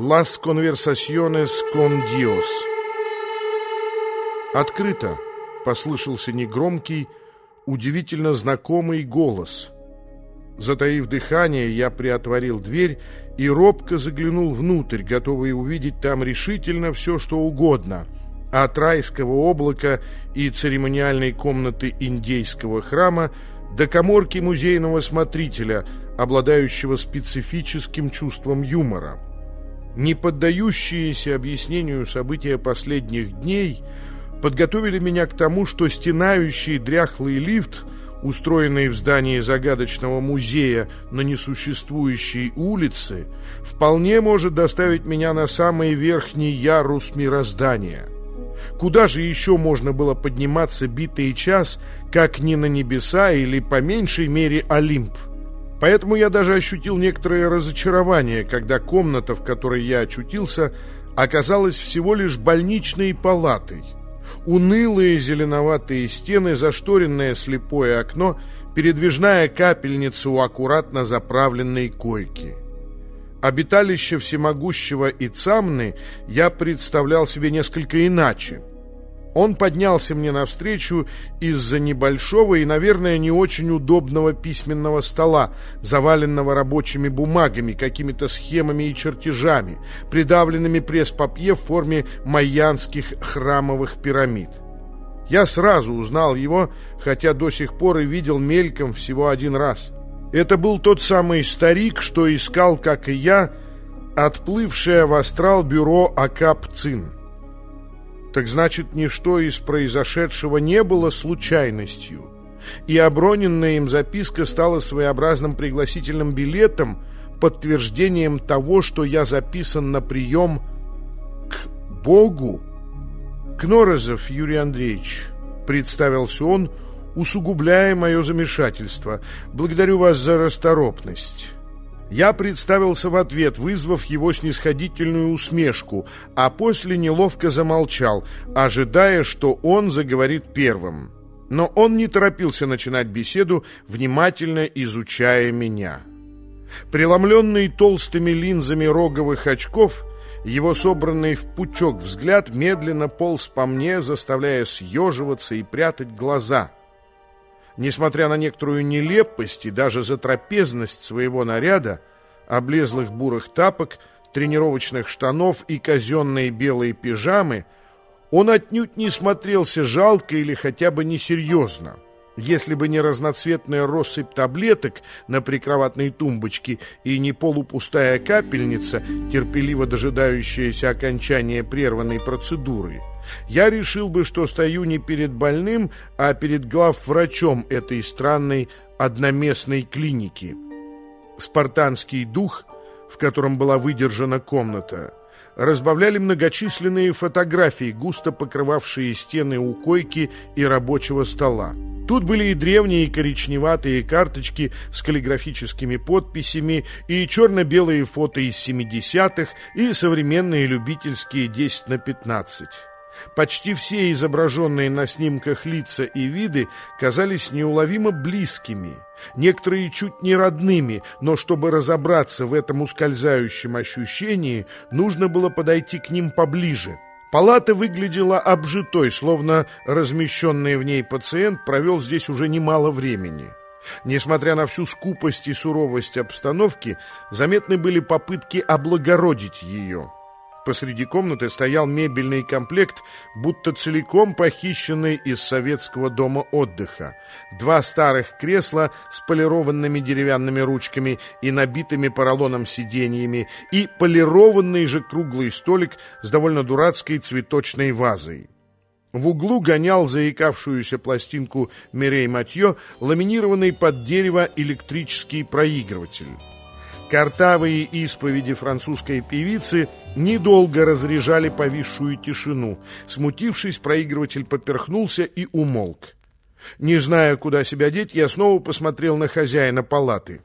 Las conversaciones con Dios. Открыто послышался негромкий, удивительно знакомый голос. Затаив дыхание, я приотворил дверь и робко заглянул внутрь, готовый увидеть там решительно все, что угодно. От райского облака и церемониальной комнаты индейского храма до коморки музейного смотрителя, обладающего специфическим чувством юмора не поддающиеся объяснению события последних дней подготовили меня к тому, что стенающий дряхлый лифт, устроенный в здании загадочного музея на несуществующей улице, вполне может доставить меня на самый верхний ярус мироздания. Куда же еще можно было подниматься битый час, как не на небеса или, по меньшей мере, Олимп? Поэтому я даже ощутил некоторое разочарование, когда комната, в которой я очутился, оказалась всего лишь больничной палатой. Унылые зеленоватые стены, зашторенное слепое окно, передвижная капельница у аккуратно заправленной койки. Обиталище всемогущего Ицамны я представлял себе несколько иначе – он поднялся мне навстречу из-за небольшого и, наверное, не очень удобного письменного стола, заваленного рабочими бумагами, какими-то схемами и чертежами, придавленными пресс-папье в форме майянских храмовых пирамид. Я сразу узнал его, хотя до сих пор и видел мельком всего один раз. Это был тот самый старик, что искал, как и я, отплывшее в астрал бюро Акап Цин. Так значит, ничто из произошедшего не было случайностью. И оброненная им записка стала своеобразным пригласительным билетом, подтверждением того, что я записан на прием к Богу. Кнорозов Юрий Андреевич, представился он, усугубляя мое замешательство. Благодарю вас за расторопность. Я представился в ответ, вызвав его снисходительную усмешку, а после неловко замолчал, ожидая, что он заговорит первым. Но он не торопился начинать беседу, внимательно изучая меня. Преломленный толстыми линзами роговых очков, его собранный в пучок взгляд медленно полз по мне, заставляя съеживаться и прятать глаза — Несмотря на некоторую нелепость и даже затрапезность своего наряда, облезлых бурых тапок, тренировочных штанов и казенной белой пижамы, он отнюдь не смотрелся жалко или хотя бы несерьезно. Если бы не разноцветная россыпь таблеток на прикроватной тумбочке и не полупустая капельница, терпеливо дожидающаяся окончания прерванной процедуры, я решил бы, что стою не перед больным, а перед главврачом этой странной одноместной клиники. Спартанский дух, в котором была выдержана комната, разбавляли многочисленные фотографии, густо покрывавшие стены у койки и рабочего стола. Тут были и древние коричневатые карточки с каллиграфическими подписями, и черно-белые фото из 70-х, и современные любительские 10 на 15. Почти все изображенные на снимках лица и виды казались неуловимо близкими, некоторые чуть не родными, но чтобы разобраться в этом ускользающем ощущении, нужно было подойти к ним поближе. Палата выглядела обжитой, словно размещенный в ней пациент провел здесь уже немало времени. Несмотря на всю скупость и суровость обстановки, заметны были попытки облагородить ее – Посреди комнаты стоял мебельный комплект, будто целиком похищенный из советского дома отдыха. Два старых кресла с полированными деревянными ручками и набитыми поролоном сиденьями, и полированный же круглый столик с довольно дурацкой цветочной вазой. В углу гонял заикавшуюся пластинку Мирей Матье ламинированный под дерево электрический проигрыватель. Картавые исповеди французской певицы недолго разряжали повисшую тишину. Смутившись, проигрыватель поперхнулся и умолк. Не зная, куда себя деть, я снова посмотрел на хозяина палаты.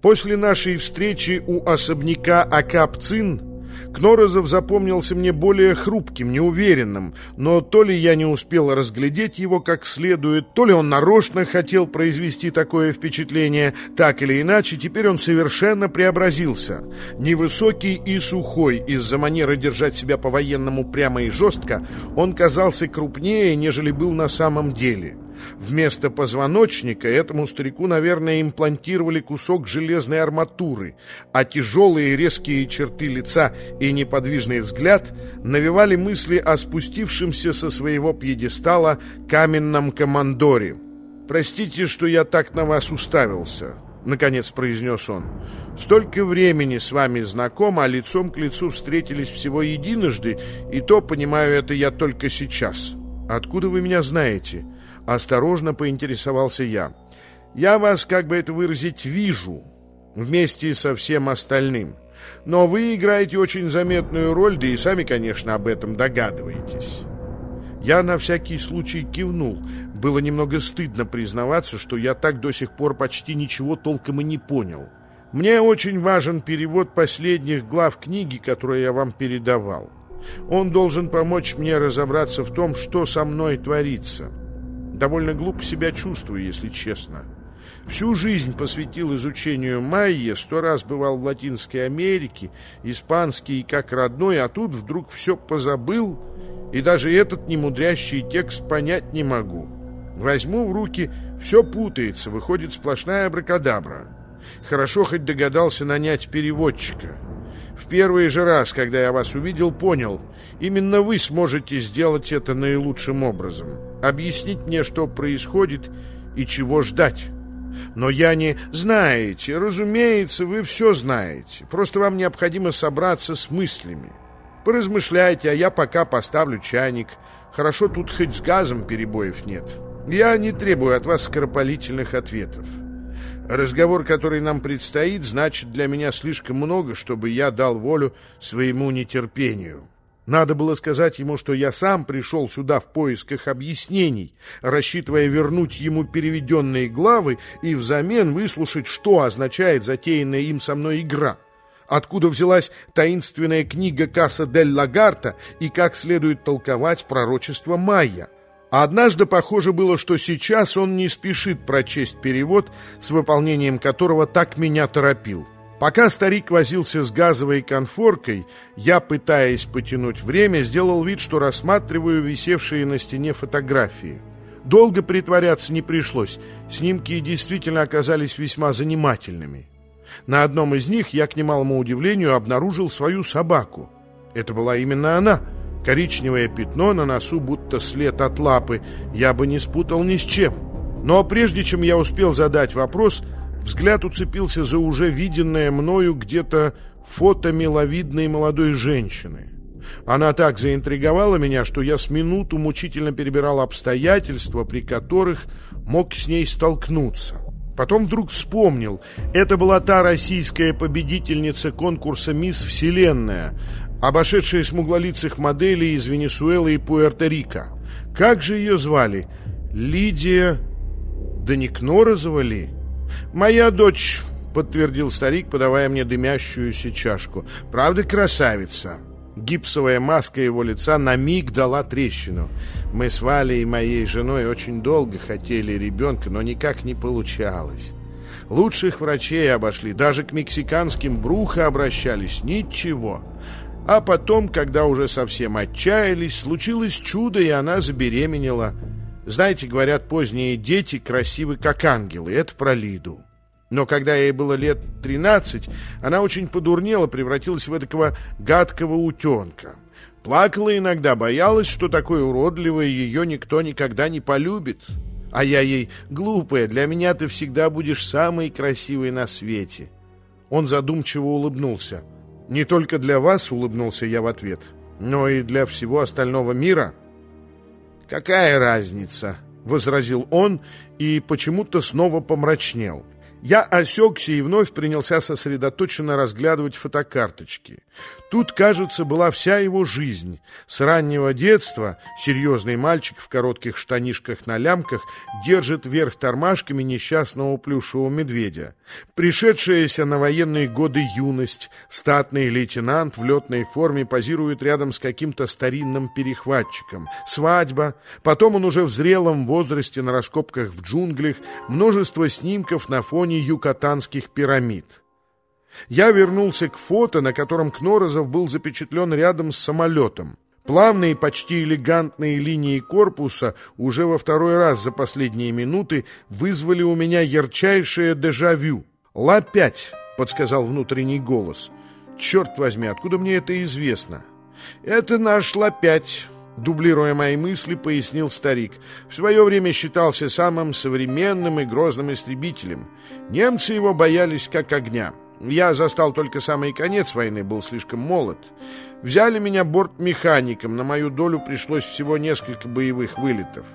После нашей встречи у особняка Акапцин Кнорозов запомнился мне более хрупким, неуверенным, но то ли я не успел разглядеть его как следует, то ли он нарочно хотел произвести такое впечатление, так или иначе, теперь он совершенно преобразился. Невысокий и сухой, из-за манеры держать себя по-военному прямо и жестко, он казался крупнее, нежели был на самом деле. Вместо позвоночника этому старику, наверное, имплантировали кусок железной арматуры, а тяжелые резкие черты лица и неподвижный взгляд навевали мысли о спустившемся со своего пьедестала каменном командоре. «Простите, что я так на вас уставился», — наконец произнес он. «Столько времени с вами знаком, а лицом к лицу встретились всего единожды, и то, понимаю, это я только сейчас. Откуда вы меня знаете?» Осторожно поинтересовался я. «Я вас, как бы это выразить, вижу, вместе со всем остальным. Но вы играете очень заметную роль, да и сами, конечно, об этом догадываетесь». Я на всякий случай кивнул. Было немного стыдно признаваться, что я так до сих пор почти ничего толком и не понял. Мне очень важен перевод последних глав книги, которую я вам передавал. Он должен помочь мне разобраться в том, что со мной творится. Довольно глупо себя чувствую, если честно. Всю жизнь посвятил изучению майя, сто раз бывал в Латинской Америке, испанский как родной, а тут вдруг все позабыл, и даже этот немудрящий текст понять не могу. Возьму в руки, все путается, выходит сплошная абракадабра. Хорошо хоть догадался нанять переводчика. В первый же раз, когда я вас увидел, понял, именно вы сможете сделать это наилучшим образом. Объяснить мне, что происходит и чего ждать. Но я не... Знаете, разумеется, вы все знаете. Просто вам необходимо собраться с мыслями. Поразмышляйте, а я пока поставлю чайник. Хорошо, тут хоть с газом перебоев нет. Я не требую от вас скоропалительных ответов. Разговор, который нам предстоит, значит для меня слишком много, чтобы я дал волю своему нетерпению. Надо было сказать ему, что я сам пришел сюда в поисках объяснений, рассчитывая вернуть ему переведенные главы и взамен выслушать, что означает затеянная им со мной игра. Откуда взялась таинственная книга Касса дель Лагарта и как следует толковать пророчество Майя. Однажды похоже было, что сейчас он не спешит прочесть перевод, с выполнением которого так меня торопил. Пока старик возился с газовой конфоркой, я, пытаясь потянуть время, сделал вид, что рассматриваю висевшие на стене фотографии. Долго притворяться не пришлось, снимки действительно оказались весьма занимательными. На одном из них я, к немалому удивлению, обнаружил свою собаку. Это была именно она — Коричневое пятно на носу, будто след от лапы, я бы не спутал ни с чем. Но прежде чем я успел задать вопрос, взгляд уцепился за уже виденное мною где-то фото миловидной молодой женщины. Она так заинтриговала меня, что я с минуту мучительно перебирал обстоятельства, при которых мог с ней столкнуться. Потом вдруг вспомнил, это была та российская победительница конкурса «Мисс Вселенная», обошедшая смуглолицых моделей из Венесуэлы и Пуэрто-Рико. Как же ее звали? Лидия... Да не Кнорозова ли? Моя дочь, подтвердил старик, подавая мне дымящуюся чашку. Правда, красавица. Гипсовая маска его лица на миг дала трещину. Мы с Валей и моей женой очень долго хотели ребенка, но никак не получалось. Лучших врачей обошли, даже к мексиканским бруха обращались. Ничего. А потом, когда уже совсем отчаялись, случилось чудо, и она забеременела. Знаете, говорят, поздние дети красивы, как ангелы. Это про Лиду. Но когда ей было лет 13, она очень подурнела, превратилась в такого гадкого утенка. Плакала иногда, боялась, что такой уродливый ее никто никогда не полюбит. А я ей, глупая, для меня ты всегда будешь самой красивой на свете. Он задумчиво улыбнулся. «Не только для вас», — улыбнулся я в ответ, «но и для всего остального мира». «Какая разница?» — возразил он и почему-то снова помрачнел. Я осекся и вновь принялся сосредоточенно разглядывать фотокарточки. Тут, кажется, была вся его жизнь. С раннего детства серьезный мальчик в коротких штанишках на лямках держит вверх тормашками несчастного плюшевого медведя. Пришедшаяся на военные годы юность, статный лейтенант в летной форме позирует рядом с каким-то старинным перехватчиком. Свадьба, потом он уже в зрелом возрасте на раскопках в джунглях, множество снимков на фоне юкатанских пирамид. Я вернулся к фото, на котором Кнорозов был запечатлен рядом с самолетом. Плавные, почти элегантные линии корпуса уже во второй раз за последние минуты вызвали у меня ярчайшее дежавю. «Ла-5», — подсказал внутренний голос. «Черт возьми, откуда мне это известно?» «Это наш Ла-5», — дублируя мои мысли, пояснил старик. «В свое время считался самым современным и грозным истребителем. Немцы его боялись как огня». Я застал только самый конец войны, был слишком молод. Взяли меня бортмехаником, на мою долю пришлось всего несколько боевых вылетов.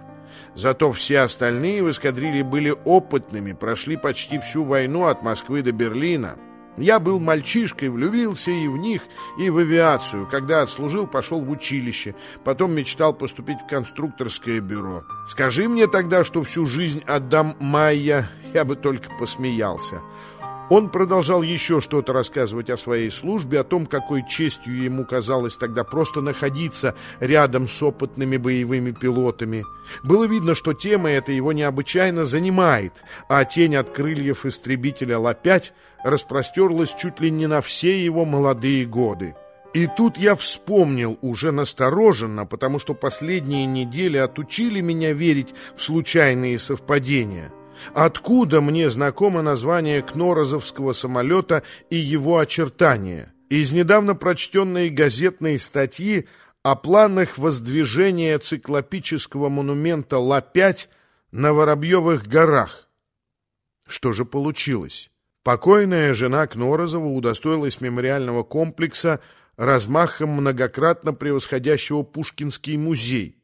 Зато все остальные в эскадрилье были опытными, прошли почти всю войну от Москвы до Берлина. Я был мальчишкой, влюбился и в них, и в авиацию. Когда отслужил, пошел в училище. Потом мечтал поступить в конструкторское бюро. Скажи мне тогда, что всю жизнь отдам Майя, я бы только посмеялся. Он продолжал еще что-то рассказывать о своей службе, о том, какой честью ему казалось тогда просто находиться рядом с опытными боевыми пилотами. Было видно, что тема эта его необычайно занимает, а тень от крыльев истребителя Ла-5 распростерлась чуть ли не на все его молодые годы. И тут я вспомнил уже настороженно, потому что последние недели отучили меня верить в случайные совпадения – Откуда мне знакомо название кнорозовского самолета и его очертания? Из недавно прочтенной газетной статьи о планах воздвижения циклопического монумента Ла-5 на Воробьевых горах. Что же получилось? Покойная жена Кнорозова удостоилась мемориального комплекса размахом многократно превосходящего Пушкинский музей –